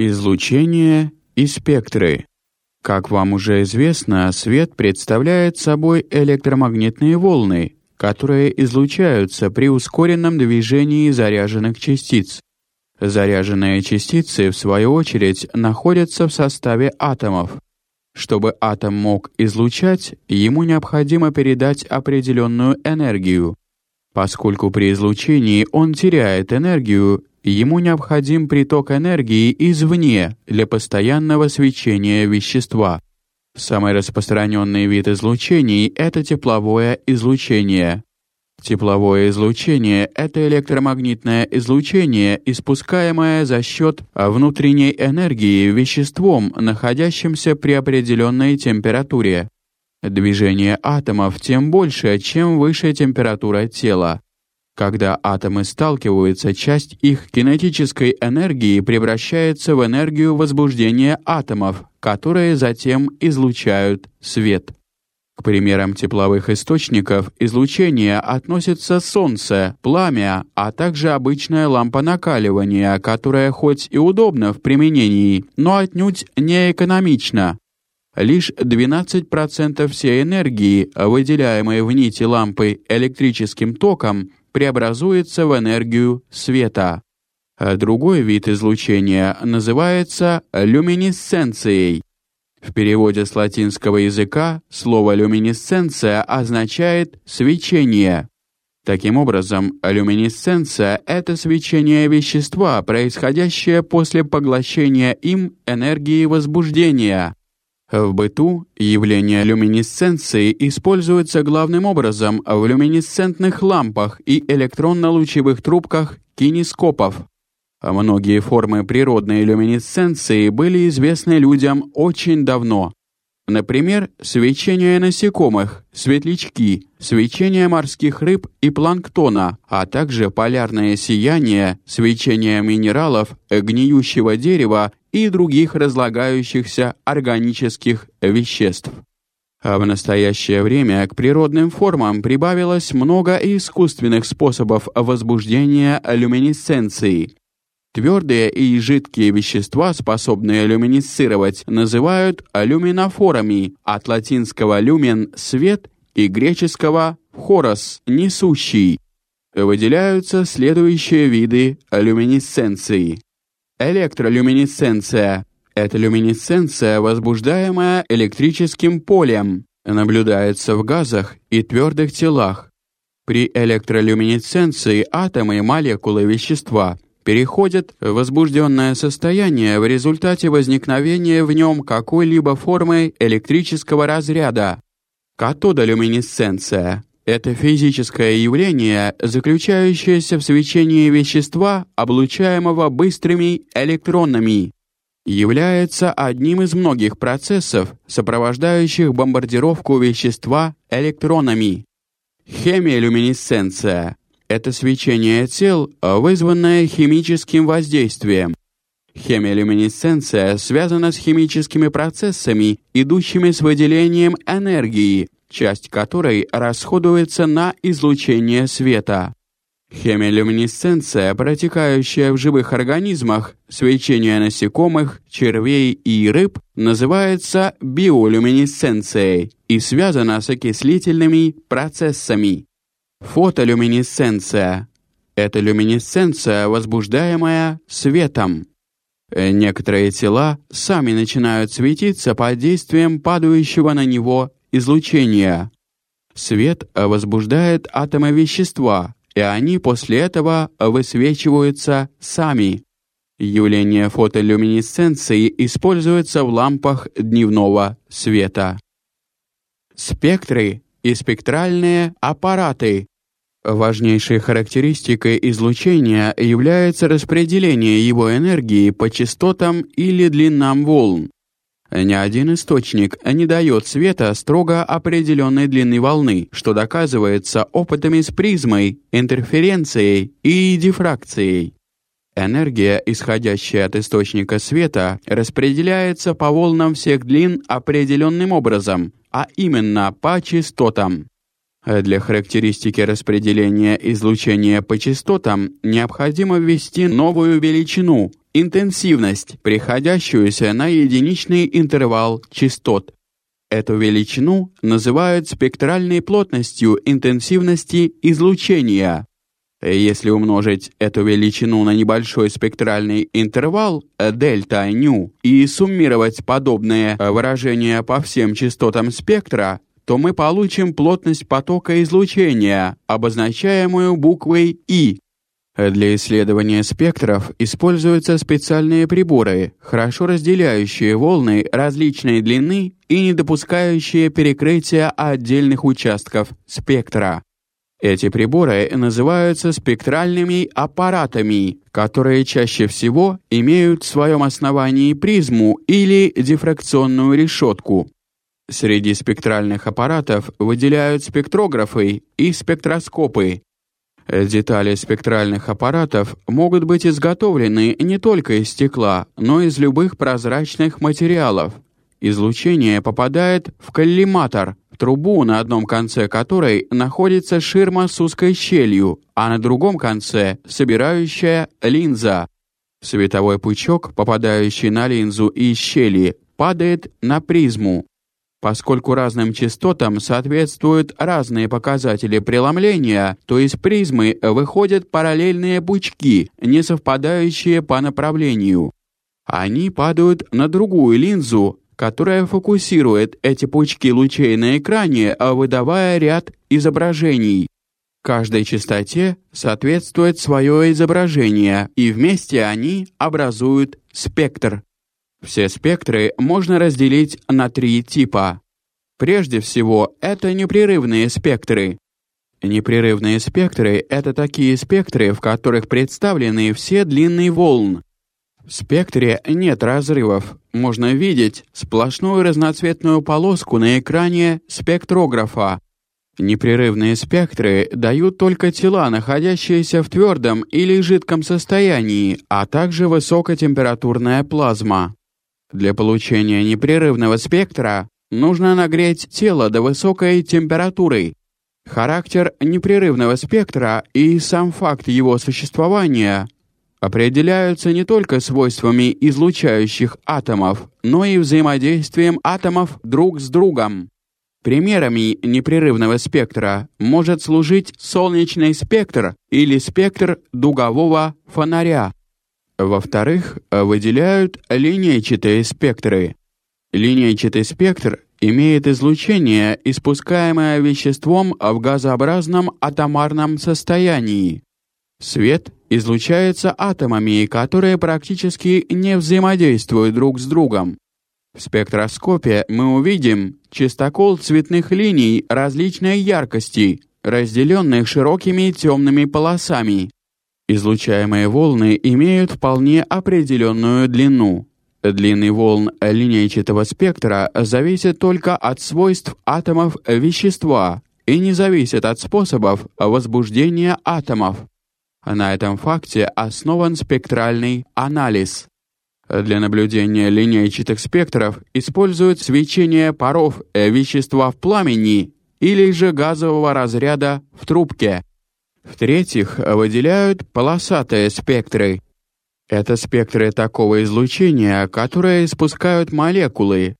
Излучение и спектры. Как вам уже известно, свет представляет собой электромагнитные волны, которые излучаются при ускоренном движении заряженных частиц. Заряженные частицы, в свою очередь, находятся в составе атомов. Чтобы атом мог излучать, ему необходимо передать определенную энергию. Поскольку при излучении он теряет энергию, ему необходим приток энергии извне для постоянного свечения вещества. Самый распространенный вид излучений — это тепловое излучение. Тепловое излучение — это электромагнитное излучение, испускаемое за счет внутренней энергии веществом, находящимся при определенной температуре. Движение атомов тем больше, чем выше температура тела. Когда атомы сталкиваются, часть их кинетической энергии превращается в энергию возбуждения атомов, которые затем излучают свет. К примерам тепловых источников излучения относятся солнце, пламя, а также обычная лампа накаливания, которая хоть и удобна в применении, но отнюдь не экономична. Лишь 12% всей энергии, выделяемой в нити лампы электрическим током, преобразуется в энергию света. Другой вид излучения называется люминесценцией. В переводе с латинского языка слово люминесценция означает свечение. Таким образом, люминесценция это свечение вещества, происходящее после поглощения им энергии возбуждения. В быту явление люминесценции используется главным образом в люминесцентных лампах и электронно-лучевых трубках кинескопов. Многие формы природной люминесценции были известны людям очень давно. Например, свечение насекомых, светлячки, свечение морских рыб и планктона, а также полярное сияние, свечение минералов, гниющего дерева и других разлагающихся органических веществ. А в настоящее время к природным формам прибавилось много искусственных способов возбуждения люминесценции. Твердые и жидкие вещества, способные люминесцировать, называют люминофорами, от латинского люмен свет и греческого хорос несущий. Выделяются следующие виды люминесценции. Электролюминесценция — это люминесценция, возбуждаемая электрическим полем, наблюдается в газах и твердых телах. При электролюминесценции атомы и молекулы вещества переходят в возбужденное состояние в результате возникновения в нем какой-либо формы электрического разряда. Катодолюминесценция это физическое явление, заключающееся в свечении вещества, облучаемого быстрыми электронами, является одним из многих процессов, сопровождающих бомбардировку вещества электронами. Хемиолюминесценция — это свечение тел, вызванное химическим воздействием. Хемиолюминесценция связана с химическими процессами, идущими с выделением энергии, часть которой расходуется на излучение света. Хемилюминесценция, протекающая в живых организмах, свечение насекомых, червей и рыб, называется биолюминесценцией и связана с окислительными процессами. Фотолюминесценция — это люминесценция, возбуждаемая светом. Некоторые тела сами начинают светиться под действием падающего на него излучения. Свет возбуждает атомы вещества, и они после этого высвечиваются сами. Явление фотолюминесценции используется в лампах дневного света. Спектры и спектральные аппараты. Важнейшей характеристикой излучения является распределение его энергии по частотам или длинам волн. Ни один источник не дает света строго определенной длины волны, что доказывается опытами с призмой, интерференцией и дифракцией. Энергия, исходящая от источника света, распределяется по волнам всех длин определенным образом, а именно по частотам. Для характеристики распределения излучения по частотам необходимо ввести новую величину интенсивность, приходящуюся на единичный интервал частот. Эту величину называют спектральной плотностью интенсивности излучения. Если умножить эту величину на небольшой спектральный интервал дельта ню и суммировать подобные выражения по всем частотам спектра, то мы получим плотность потока излучения, обозначаемую буквой И. Для исследования спектров используются специальные приборы, хорошо разделяющие волны различной длины и не допускающие перекрытия отдельных участков спектра. Эти приборы называются спектральными аппаратами, которые чаще всего имеют в своем основании призму или дифракционную решетку. Среди спектральных аппаратов выделяют спектрографы и спектроскопы. Детали спектральных аппаратов могут быть изготовлены не только из стекла, но и из любых прозрачных материалов. Излучение попадает в коллиматор, трубу, на одном конце которой находится ширма с узкой щелью, а на другом конце собирающая линза. Световой пучок, попадающий на линзу из щели, падает на призму. Поскольку разным частотам соответствуют разные показатели преломления, то из призмы выходят параллельные пучки, не совпадающие по направлению. Они падают на другую линзу, которая фокусирует эти пучки лучей на экране, выдавая ряд изображений. Каждой частоте соответствует свое изображение, и вместе они образуют спектр. Все спектры можно разделить на три типа. Прежде всего, это непрерывные спектры. Непрерывные спектры — это такие спектры, в которых представлены все длины волн, в спектре нет разрывов. Можно видеть сплошную разноцветную полоску на экране спектрографа. Непрерывные спектры дают только тела, находящиеся в твердом или жидком состоянии, а также высокотемпературная плазма. Для получения непрерывного спектра нужно нагреть тело до высокой температуры. Характер непрерывного спектра и сам факт его существования определяются не только свойствами излучающих атомов, но и взаимодействием атомов друг с другом. Примерами непрерывного спектра может служить солнечный спектр или спектр дугового фонаря. Во-вторых, выделяют линейчатые спектры. Линейчатый спектр имеет излучение, испускаемое веществом в газообразном атомарном состоянии. Свет излучается атомами, которые практически не взаимодействуют друг с другом. В спектроскопе мы увидим чистокол цветных линий различной яркости, разделенных широкими темными полосами. Излучаемые волны имеют вполне определенную длину. Длины волн линейчатого спектра зависят только от свойств атомов вещества и не зависят от способов возбуждения атомов. На этом факте основан спектральный анализ. Для наблюдения линейчатых спектров используют свечение паров вещества в пламени или же газового разряда в трубке. В-третьих, выделяют полосатые спектры. Это спектры такого излучения, которые испускают молекулы.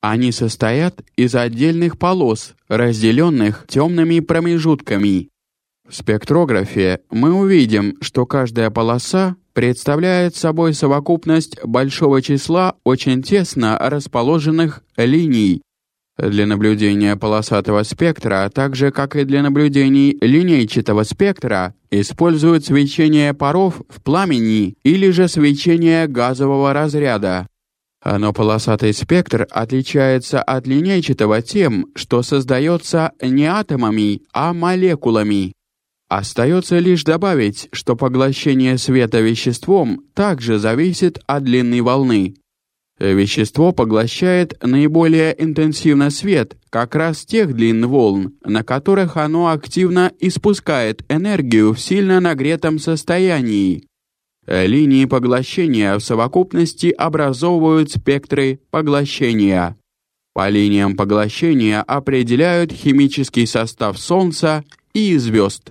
Они состоят из отдельных полос, разделенных темными промежутками. В спектрографе мы увидим, что каждая полоса представляет собой совокупность большого числа очень тесно расположенных линий. Для наблюдения полосатого спектра, так же как и для наблюдений линейчатого спектра, используют свечение паров в пламени или же свечение газового разряда. Но полосатый спектр отличается от линейчатого тем, что создается не атомами, а молекулами. Остается лишь добавить, что поглощение света веществом также зависит от длины волны. Вещество поглощает наиболее интенсивно свет как раз тех длин волн, на которых оно активно испускает энергию в сильно нагретом состоянии. Линии поглощения в совокупности образовывают спектры поглощения. По линиям поглощения определяют химический состав Солнца и звезд.